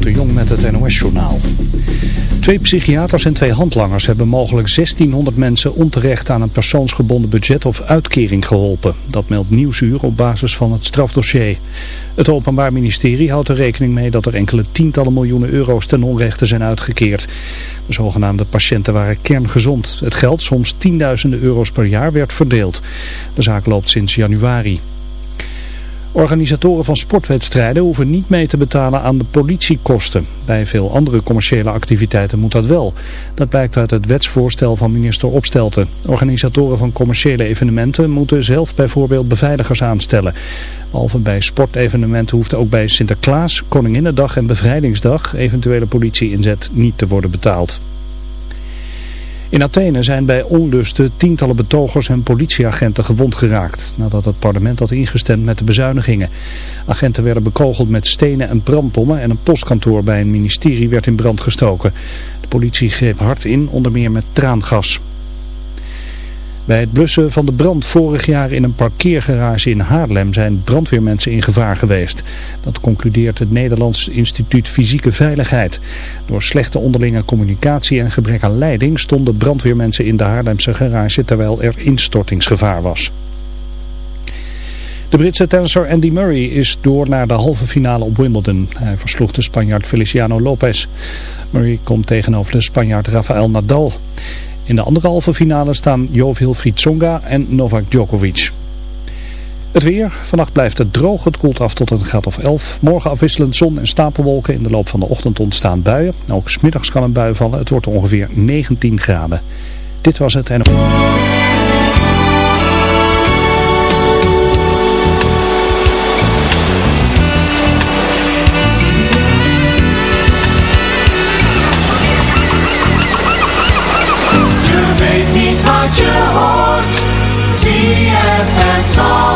De Jong met het NOS-journaal. Twee psychiaters en twee handlangers hebben mogelijk 1600 mensen onterecht aan een persoonsgebonden budget of uitkering geholpen. Dat meldt Nieuwsuur op basis van het strafdossier. Het Openbaar Ministerie houdt er rekening mee dat er enkele tientallen miljoenen euro's ten onrechte zijn uitgekeerd. De zogenaamde patiënten waren kerngezond. Het geld, soms tienduizenden euro's per jaar, werd verdeeld. De zaak loopt sinds januari. Organisatoren van sportwedstrijden hoeven niet mee te betalen aan de politiekosten. Bij veel andere commerciële activiteiten moet dat wel. Dat blijkt uit het wetsvoorstel van minister Opstelten. Organisatoren van commerciële evenementen moeten zelf bijvoorbeeld beveiligers aanstellen. Behalve bij sportevenementen hoeft ook bij Sinterklaas, Koninginnedag en Bevrijdingsdag eventuele politieinzet niet te worden betaald. In Athene zijn bij onlusten tientallen betogers en politieagenten gewond geraakt, nadat het parlement had ingestemd met de bezuinigingen. Agenten werden bekogeld met stenen en brandbommen en een postkantoor bij een ministerie werd in brand gestoken. De politie greep hard in, onder meer met traangas. Bij het blussen van de brand vorig jaar in een parkeergarage in Haarlem zijn brandweermensen in gevaar geweest. Dat concludeert het Nederlands Instituut Fysieke Veiligheid. Door slechte onderlinge communicatie en gebrek aan leiding stonden brandweermensen in de Haarlemse garage terwijl er instortingsgevaar was. De Britse tennisser Andy Murray is door naar de halve finale op Wimbledon. Hij versloeg de Spanjaard Feliciano Lopez. Murray komt tegenover de Spanjaard Rafael Nadal. In de andere halve finale staan Joop Tsonga en Novak Djokovic. Het weer. Vannacht blijft het droog. Het koelt af tot een graad of 11. Morgen afwisselend zon en stapelwolken. In de loop van de ochtend ontstaan buien. Ook smiddags kan een bui vallen. Het wordt ongeveer 19 graden. Dit was het en... and song.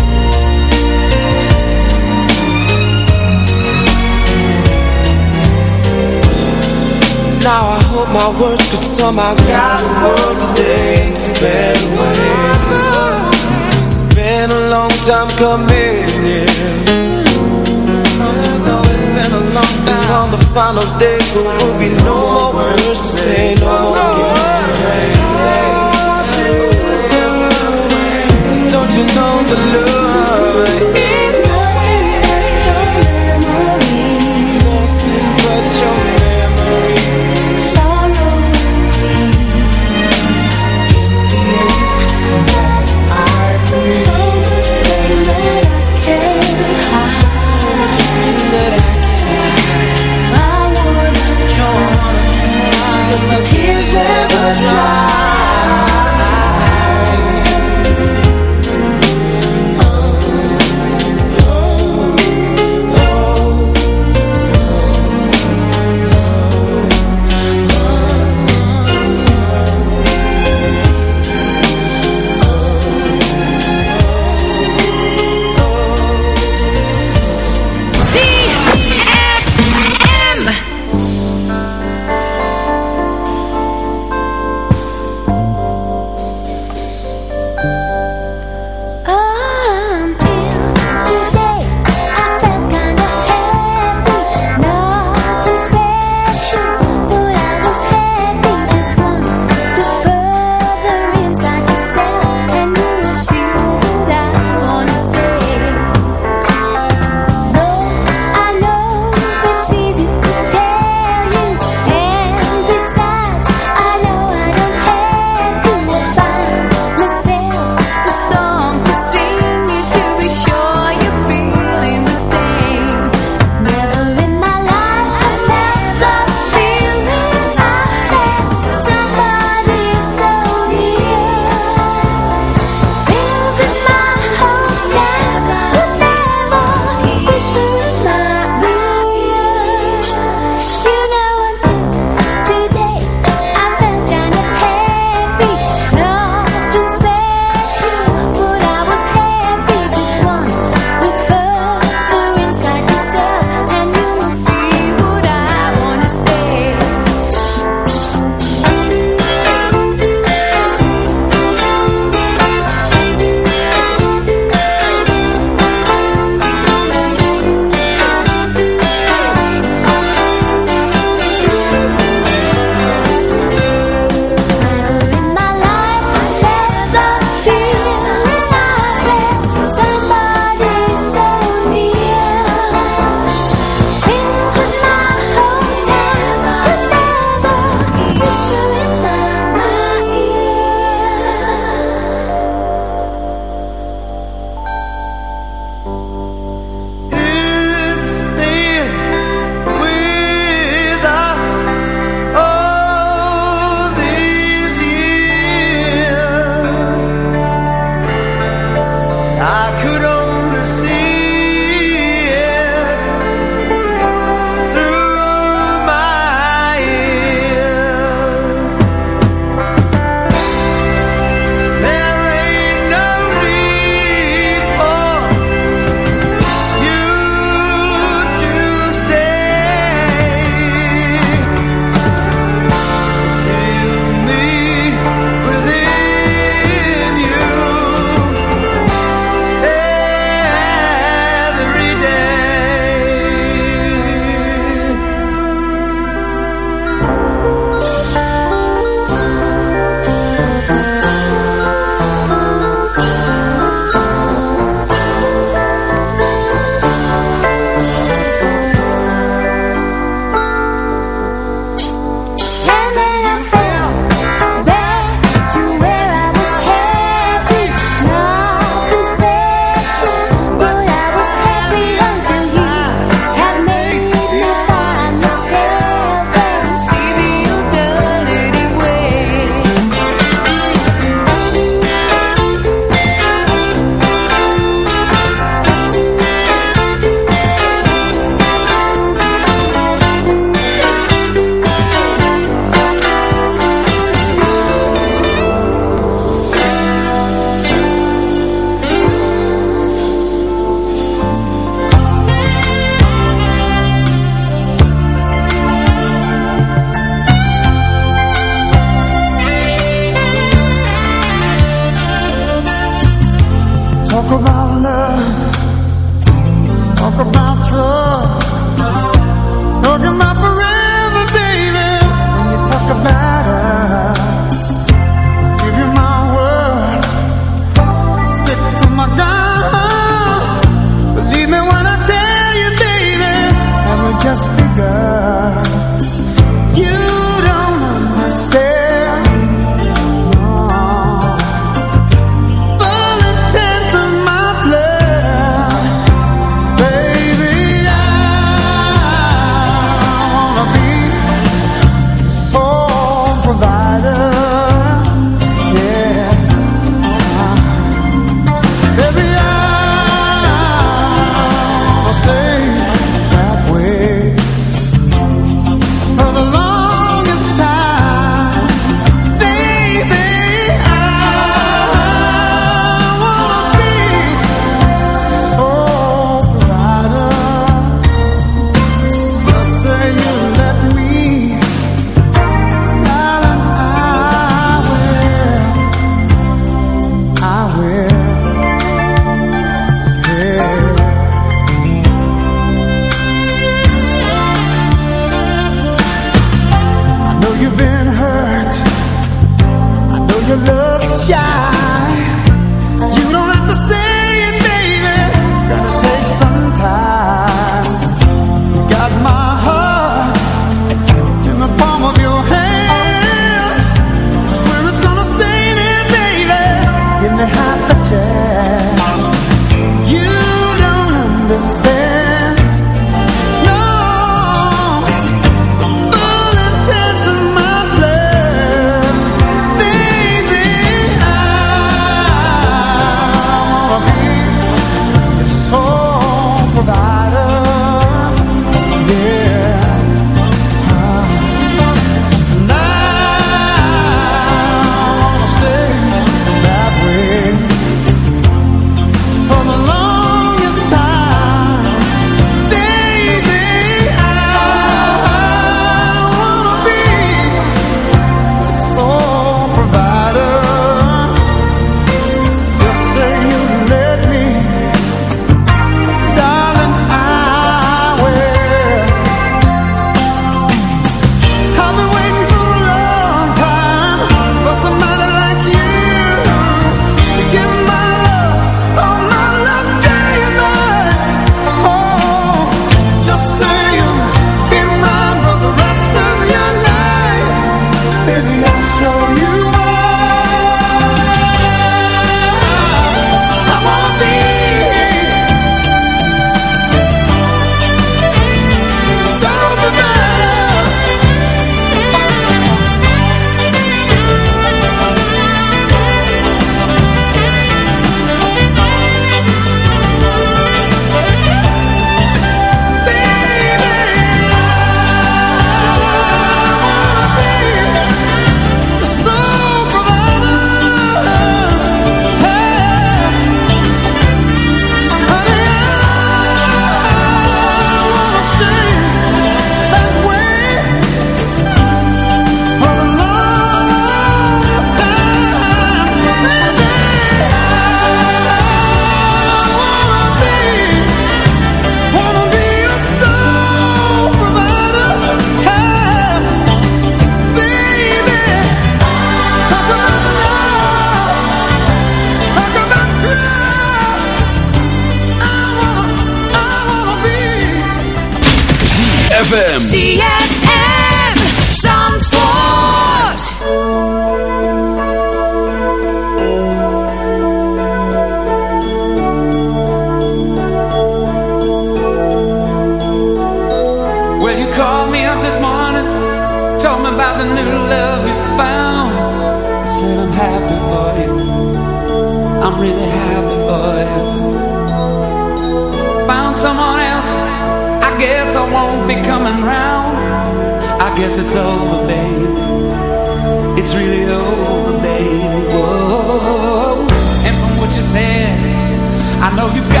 know you've got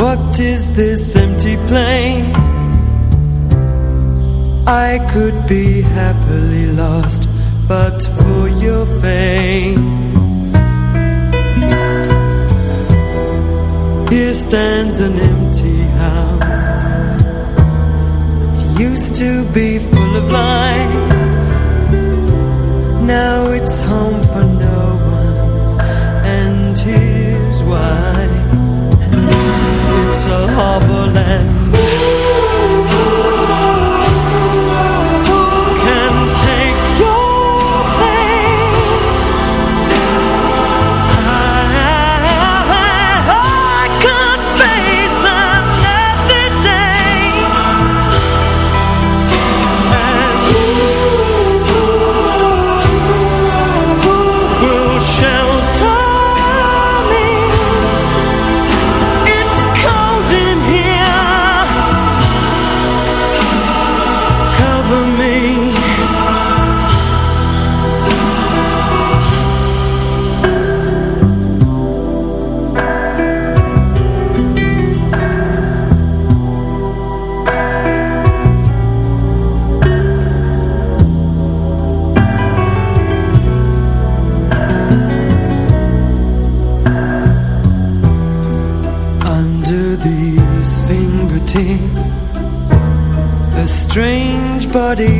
What is this empty plane? I could be happily lost But for your face Here stands an empty house It used to be full of life Now it's home for it's a harbor land. body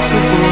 impossible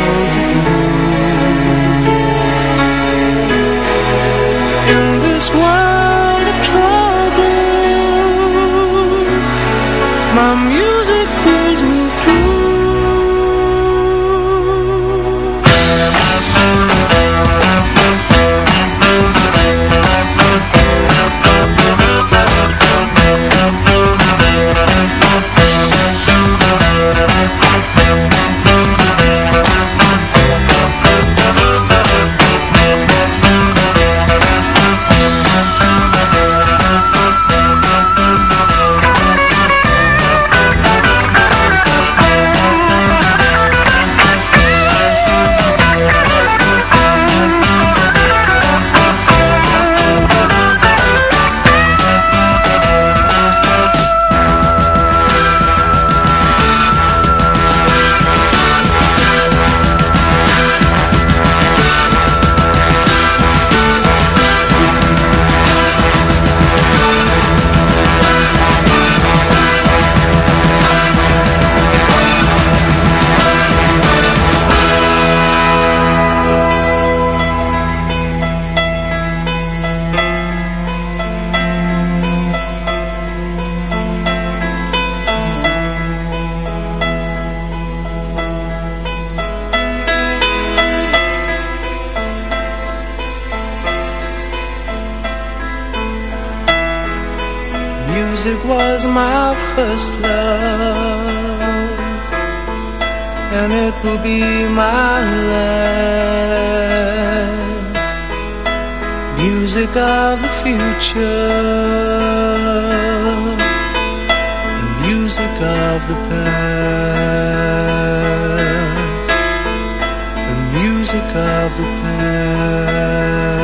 Music of the future. The music of the past, the music of the past,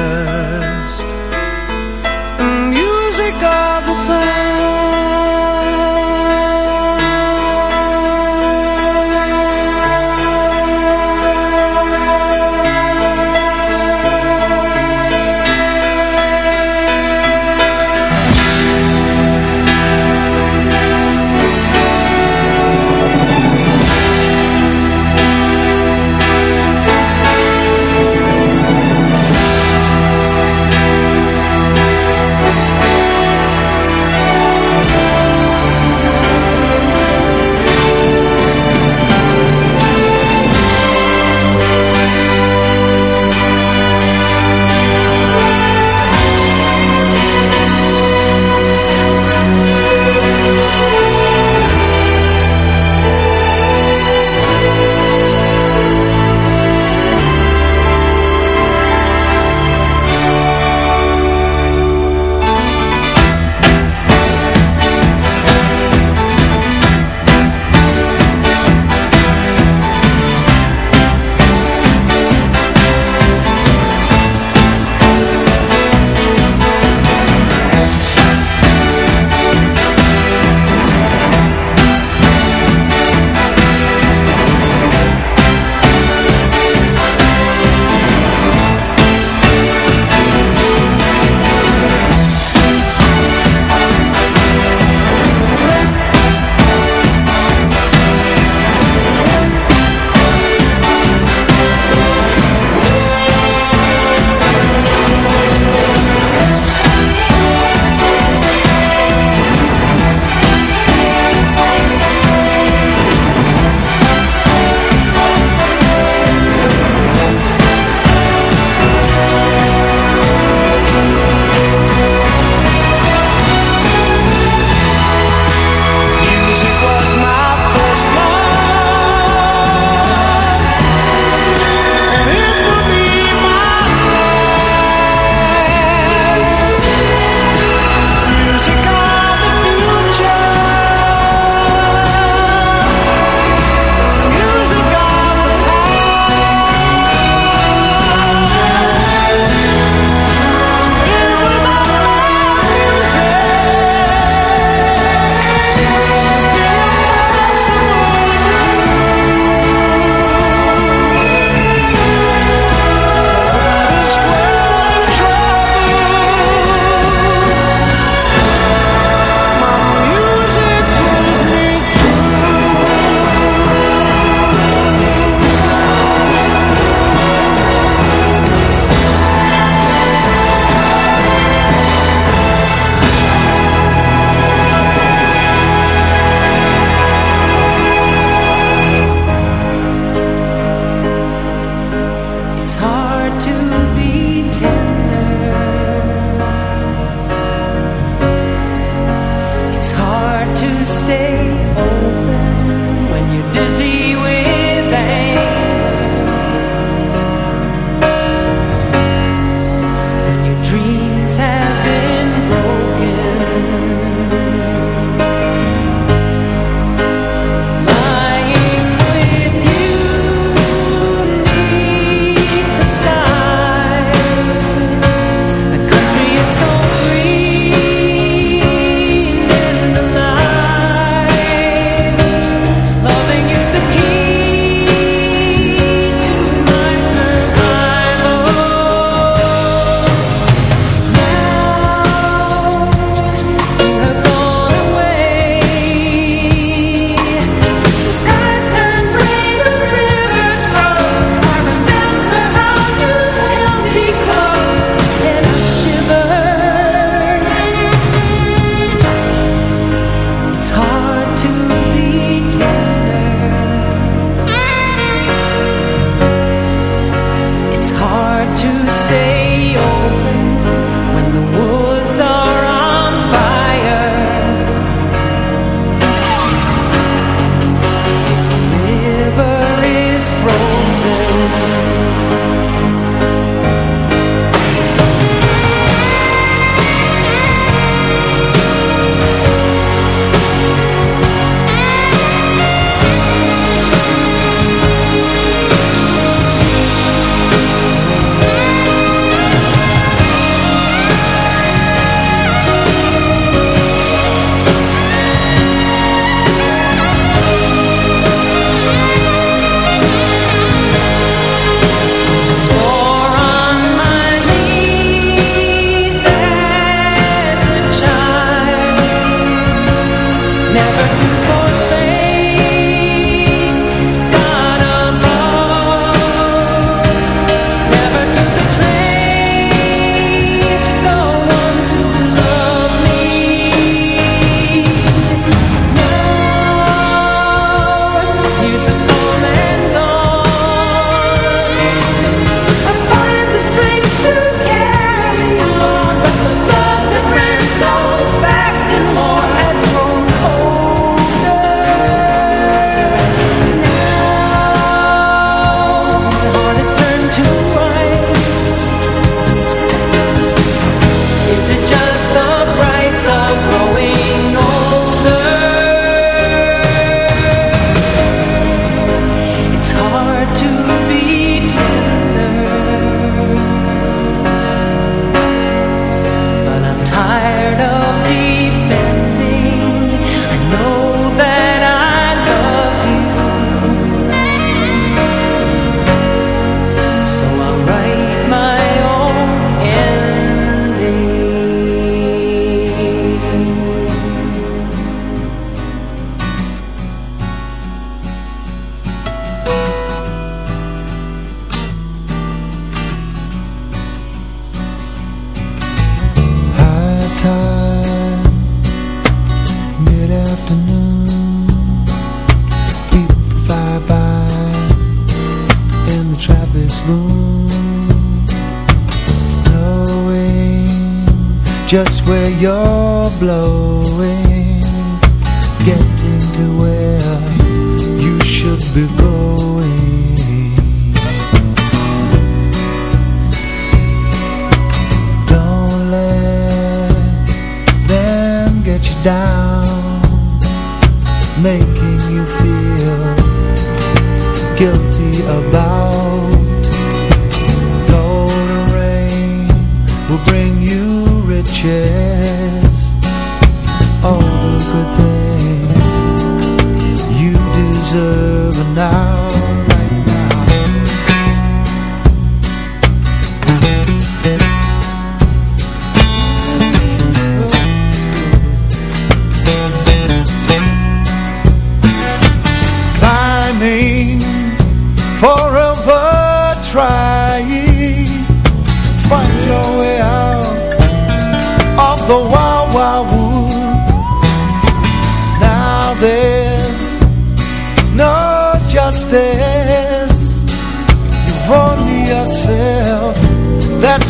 down Making you feel guilty about Golden rain will bring you riches. All the good things you deserve now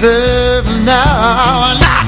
deserve now.